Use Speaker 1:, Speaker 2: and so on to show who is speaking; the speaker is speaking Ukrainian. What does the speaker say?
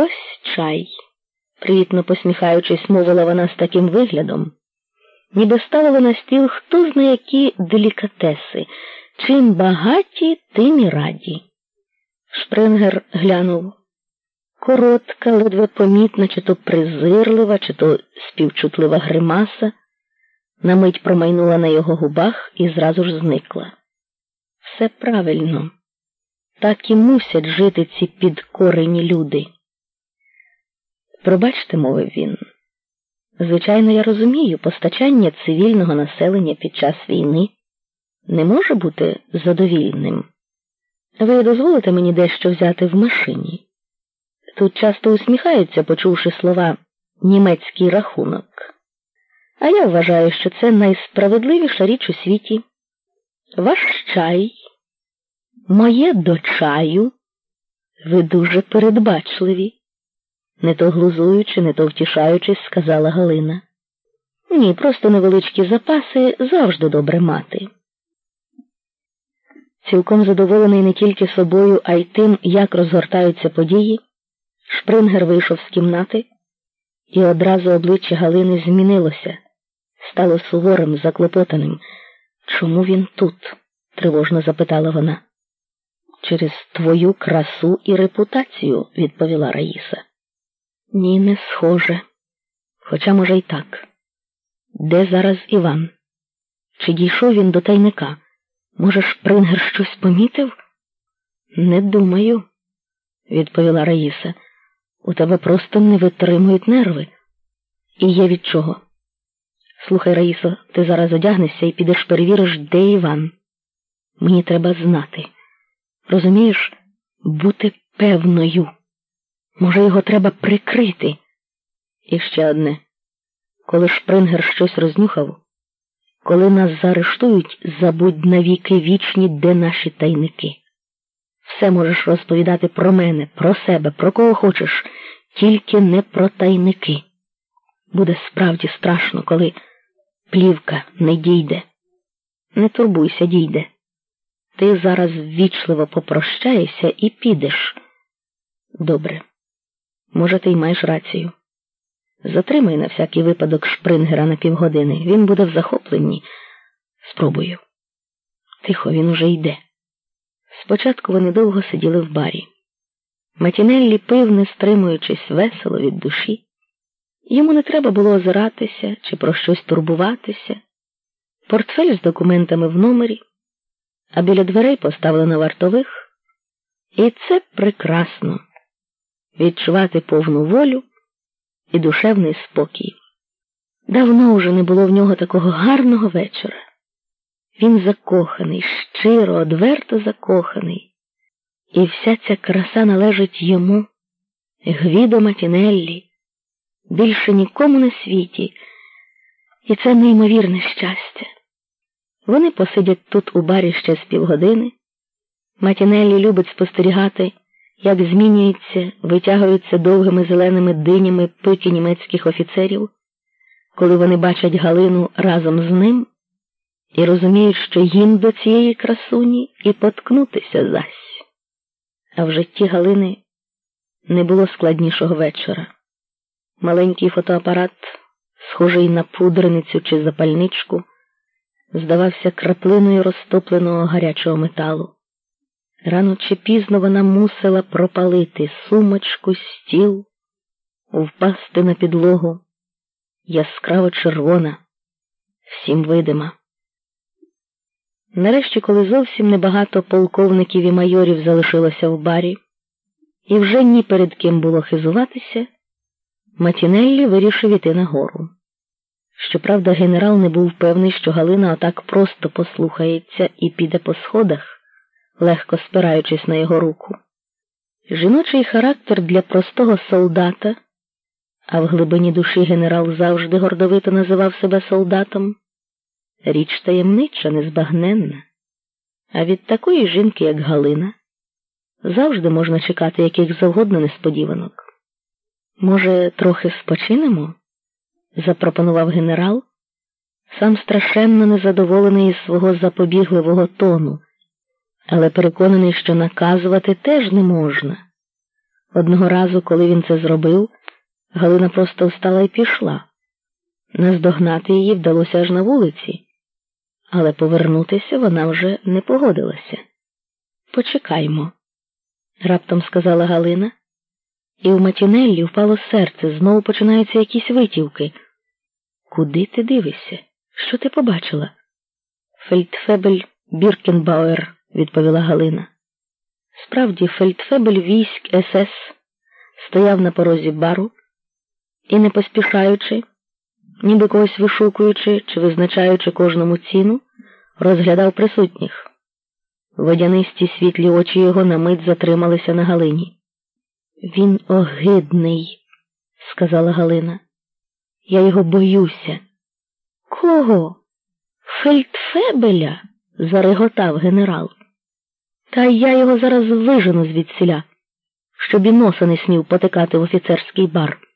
Speaker 1: Ось чай, привітно посміхаючись, мовила вона з таким виглядом, ніби ставила на стіл хто зна які делікатеси. Чим багаті, тим і раді. Шпрингер глянув. Коротка, ледве помітна, чи то презирлива, чи то співчутлива гримаса, на мить промайнула на його губах і зразу ж зникла. Все правильно, так і мусять жити ці підкорені люди. Пробачте, мовив він. Звичайно, я розумію, постачання цивільного населення під час війни не може бути задовільним. Ви дозволите мені дещо взяти в машині? Тут часто усміхаються, почувши слова німецький рахунок. А я вважаю, що це найсправедливіша річ у світі. Ваш чай, моє до чаю, ви дуже передбачливі, не то глузуючи, не то втішаючись, сказала Галина. Ні, просто невеличкі запаси завжди добре мати. Цілком задоволений не тільки собою, а й тим, як розгортаються події, Шпрингер вийшов з кімнати, і одразу обличчя Галини змінилося, стало суворим, заклопотаним. Чому він тут? тривожно запитала вона. Через твою красу і репутацію, відповіла Раїса. Ні, не схоже. Хоча, може, й так. Де зараз Іван? Чи дійшов він до тайника? Може, Шпрингер щось помітив? Не думаю, відповіла Раїса. У тебе просто не витримують нерви. І є від чого. Слухай, Раїсо, ти зараз одягнешся і підеш перевіриш, де Іван. Мені треба знати. Розумієш, бути певною. Може, його треба прикрити. І ще одне. Коли Шпрингер щось рознюхав, коли нас заарештують, забудь навіки вічні, де наші тайники. Все можеш розповідати про мене, про себе, про кого хочеш, тільки не про тайники. Буде справді страшно, коли плівка не дійде. Не турбуйся, дійде. Ти зараз ввічливо попрощаєшся і підеш. Добре. Може, ти й маєш рацію. Затримай на всякий випадок шпрингера на півгодини. Він буде в захопленні. Спробую. Тихо, він уже йде. Спочатку вони довго сиділи в барі. Матінеллі пив, не стримуючись весело від душі. Йому не треба було озиратися чи про щось турбуватися. Портфель з документами в номері, а біля дверей поставлено вартових. І це прекрасно відчувати повну волю і душевний спокій. Давно уже не було в нього такого гарного вечора. Він закоханий, щиро, одверто закоханий, і вся ця краса належить йому, Гвідо Матінеллі, більше нікому на світі, і це неймовірне щастя. Вони посидять тут у барі ще з півгодини. Матінеллі любить спостерігати, як змінюються, витягуються довгими зеленими динями пики німецьких офіцерів, коли вони бачать Галину разом з ним і розуміють, що їм до цієї красуні і поткнутися зась. А в житті Галини не було складнішого вечора. Маленький фотоапарат, схожий на пудреницю чи запальничку, здавався краплиною розтопленого гарячого металу. Рано чи пізно вона мусила пропалити сумочку, стіл, впасти на підлогу, яскраво червона, всім видима. Нарешті, коли зовсім небагато полковників і майорів залишилося в барі, і вже ні перед ким було хизуватися, Матінеллі вирішив іти нагору. Щоправда, генерал не був певний, що Галина отак просто послухається і піде по сходах, легко спираючись на його руку. Жіночий характер для простого солдата, а в глибині душі генерал завжди гордовито називав себе солдатом. Річ таємнича, незбагненна. А від такої жінки, як Галина, завжди можна чекати яких завгодно несподіванок. Може, трохи спочинемо? запропонував генерал, сам страшенно незадоволений із свого запобігливого тону, але переконаний, що наказувати теж не можна. Одного разу, коли він це зробив, Галина просто встала і пішла. Наздогнати її вдалося аж на вулиці, але повернутися вона вже не погодилася. Почекаймо, раптом сказала Галина, і у Матінеллі впало серце, знову починаються якісь витівки. Куди ти дивишся? Що ти побачила? Фельдфебель Біркенбауер, відповіла Галина. Справді, фельдфебель військ СС стояв на порозі бару і, не поспішаючи, ніби когось вишукуючи чи визначаючи кожному ціну, розглядав присутніх. Водянисті світлі очі його на мить затрималися на Галині. Він огидний, сказала Галина. Я його боюся. Кого? Фельдфебеля? Зареготав генерал. Та я його зараз вижену звідсіля, щоб і носа не смів потикати в офіцерський бар.